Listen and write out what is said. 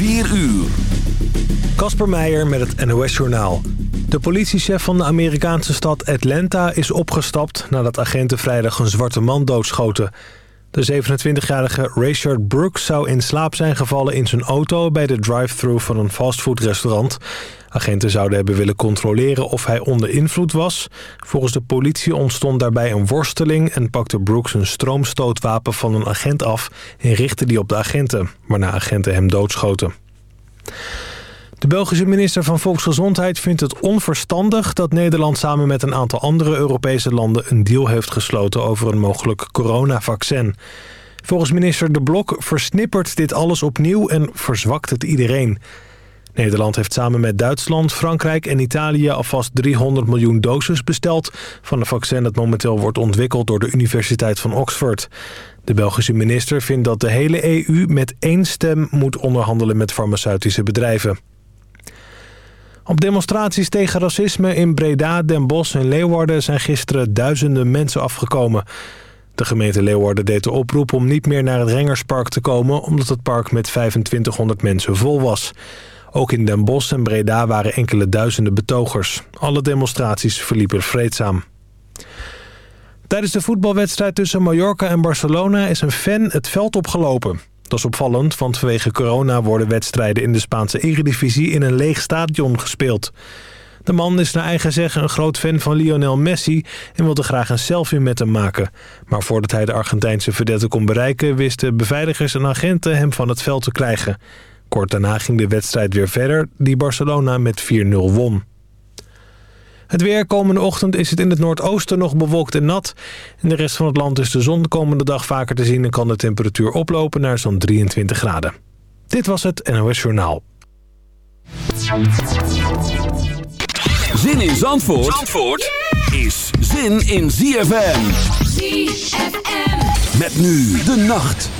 4 uur. Kasper Meijer met het NOS-journaal. De politiechef van de Amerikaanse stad Atlanta is opgestapt... nadat agenten vrijdag een zwarte man doodschoten. De 27-jarige Rayshard Brooks zou in slaap zijn gevallen in zijn auto... bij de drive-thru van een fastfoodrestaurant. Agenten zouden hebben willen controleren of hij onder invloed was. Volgens de politie ontstond daarbij een worsteling... en pakte Brooks een stroomstootwapen van een agent af... en richtte die op de agenten, waarna agenten hem doodschoten. De Belgische minister van Volksgezondheid vindt het onverstandig... dat Nederland samen met een aantal andere Europese landen... een deal heeft gesloten over een mogelijk coronavaccin. Volgens minister De Blok versnippert dit alles opnieuw... en verzwakt het iedereen. Nederland heeft samen met Duitsland, Frankrijk en Italië... alvast 300 miljoen doses besteld... van een vaccin dat momenteel wordt ontwikkeld door de Universiteit van Oxford. De Belgische minister vindt dat de hele EU met één stem moet onderhandelen met farmaceutische bedrijven. Op demonstraties tegen racisme in Breda, Den Bosch en Leeuwarden... zijn gisteren duizenden mensen afgekomen. De gemeente Leeuwarden deed de oproep om niet meer naar het Rengerspark te komen... omdat het park met 2500 mensen vol was. Ook in Den Bosch en Breda waren enkele duizenden betogers. Alle demonstraties verliepen vreedzaam. Tijdens de voetbalwedstrijd tussen Mallorca en Barcelona is een fan het veld opgelopen. Dat is opvallend, want vanwege corona worden wedstrijden in de Spaanse eredivisie in een leeg stadion gespeeld. De man is naar eigen zeggen een groot fan van Lionel Messi en wilde graag een selfie met hem maken. Maar voordat hij de Argentijnse verdette kon bereiken wisten beveiligers en agenten hem van het veld te krijgen. Kort daarna ging de wedstrijd weer verder, die Barcelona met 4-0 won. Het weer komende ochtend is het in het noordoosten nog bewolkt en nat. In de rest van het land is de zon de komende dag vaker te zien... en kan de temperatuur oplopen naar zo'n 23 graden. Dit was het NOS Journaal. Zin in Zandvoort, Zandvoort is zin in ZFM. ZFM. Met nu de nacht.